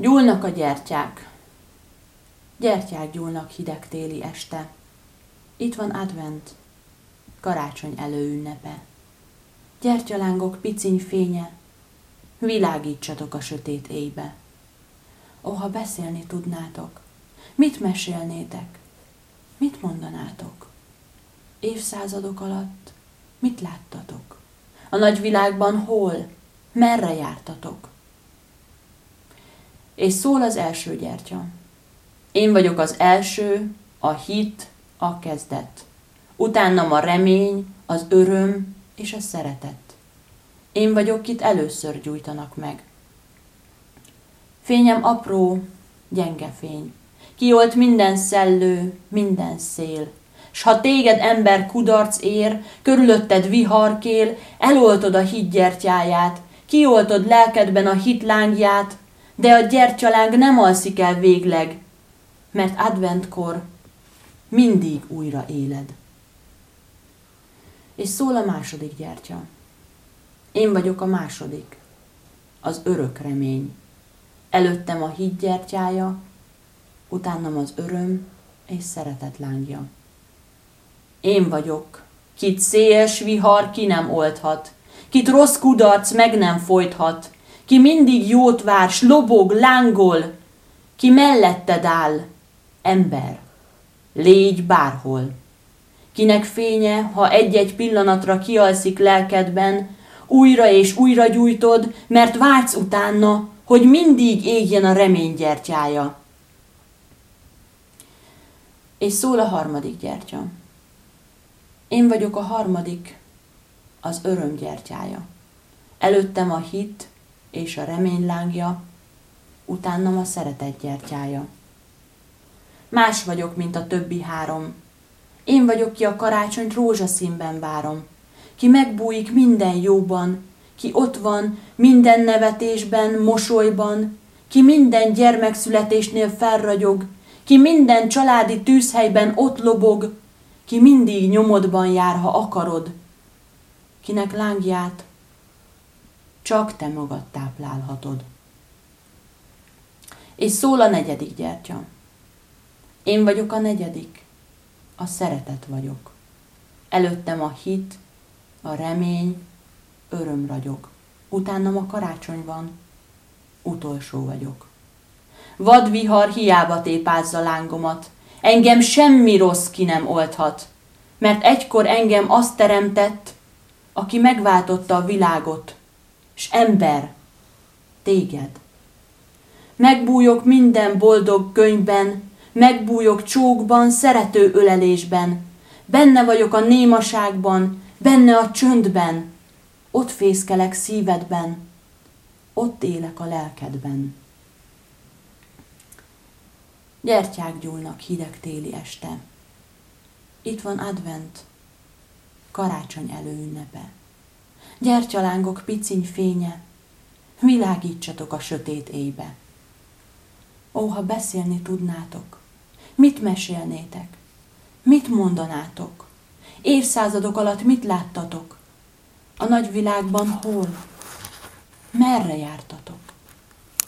Gyúlnak a gyertyák. Gyertyák gyúlnak hideg téli este. Itt van advent, karácsony előünnepe. Gyertyalángok piciny fénye, világítsatok a sötét éjbe. Ó, ha beszélni tudnátok, mit mesélnétek, mit mondanátok? Évszázadok alatt mit láttatok? A nagy világban hol, merre jártatok? És szól az első gyertya. Én vagyok az első, a hit, a kezdet. Utánam a remény, az öröm és a szeretet. Én vagyok, kit először gyújtanak meg. Fényem apró, gyenge fény. Kiolt minden szellő, minden szél. S ha téged ember kudarc ér, körülötted viharkél, eloltod a hit gyertyáját, kioltod lelkedben a hit lángját, de a gyertyaláng nem alszik el végleg, mert adventkor mindig újra éled. És szól a második gyertya. Én vagyok a második, az örök remény. Előttem a híd gyertyája, utánam az öröm és szeretet lángja. Én vagyok, kit széles vihar ki nem oldhat, kit rossz kudarc meg nem folythat, ki mindig jót vár, s lobog, lángol, ki melletted áll, ember, légy bárhol. Kinek fénye, ha egy-egy pillanatra kialszik lelkedben, újra és újra gyújtod, mert vágysz utána, hogy mindig égjen a remény gyertyája. És szól a harmadik gyertya. Én vagyok a harmadik, az öröm gyertyája. Előttem a hit és a remény lángja, utánam a szeretet gyertyája. Más vagyok, mint a többi három. Én vagyok, ki a karácsonyt rózsaszínben várom. Ki megbújik minden jóban, ki ott van minden nevetésben, mosolyban, ki minden gyermekszületésnél felragyog, ki minden családi tűzhelyben ott lobog, ki mindig nyomodban jár, ha akarod, kinek lángját csak te magad táplálhatod. És szól a negyedik gyertya. Én vagyok a negyedik, a szeretet vagyok. Előttem a hit, a remény, öröm ragyog. Utánam a karácsony van, utolsó vagyok. Vadvihar hiába tépázza lángomat, engem semmi rossz ki nem oldhat, mert egykor engem azt teremtett, aki megváltotta a világot, s ember, téged. Megbújok minden boldog könyvben, megbújok csókban, szerető ölelésben, benne vagyok a némaságban, benne a csöndben, ott fészkelek szívedben, ott élek a lelkedben. Gyertyák gyúlnak hideg téli este. Itt van advent, karácsony előünnepe. Gyertyalángok piciny fénye, világítsatok a sötét éjbe. Ó, ha beszélni tudnátok, mit mesélnétek, mit mondanátok, évszázadok alatt mit láttatok, a nagy világban hol, merre jártatok.